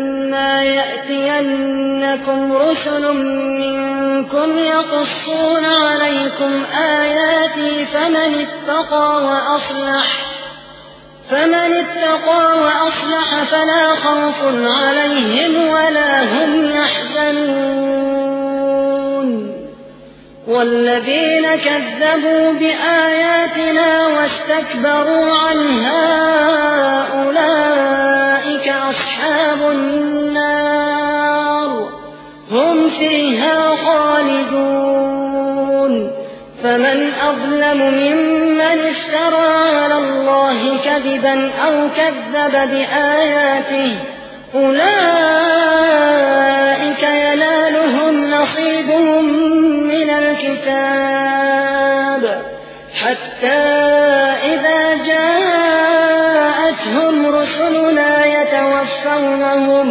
إما يأتينكم رسل منكم يقصون عليكم آياتي فمن اتقى وأصلح فمن اتقى وأصلح فلا خوف عليهم ولا هم يحزنون. والذين كذبوا بآياتنا واستكبروا عنها فيها خالدون. فمن أظلم ممن افترى على الله كذبا أو كذب بآياته أولئك ينالهم نصيبهم من الكتاب. حتى إذا جاءتهم رسلنا يتوفونهم